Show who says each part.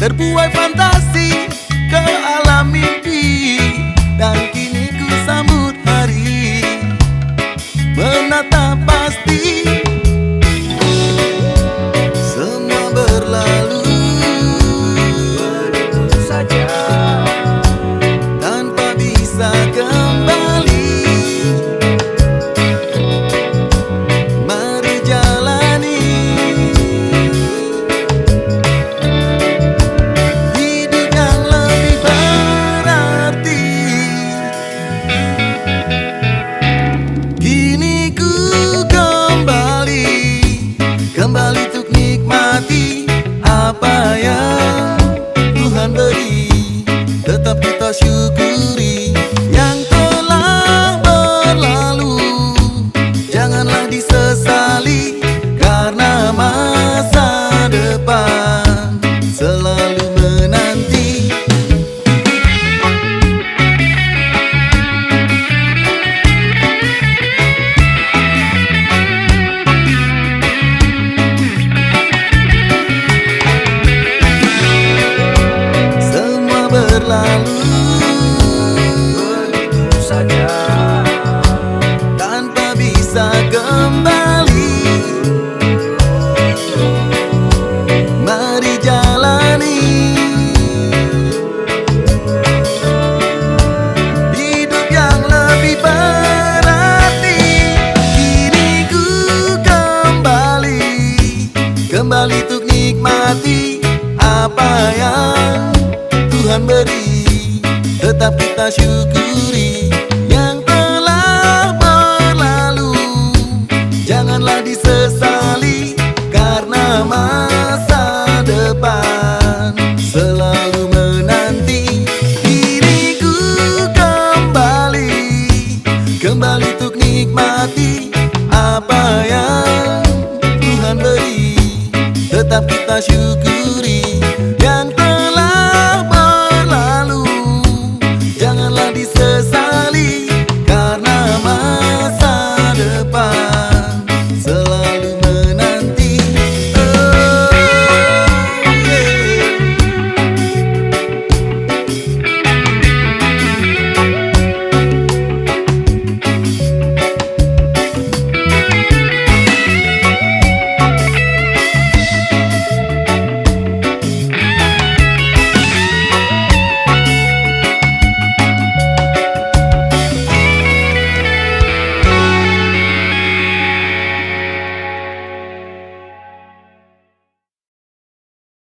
Speaker 1: sebuah fantasi ke alam mimpi. Dan kini ku sambut hari. Menatap pasti. Semua berlalu Apa yang Kembali untuk nikmati Apa yang Tuhan beri. Tetap kita syukuri Yang telah berlalu. Janganlah disesali Karena masa depan. Selalu menanti Diriku kembali. Kembali untuk nikmati Apa yang Tetap kita syukur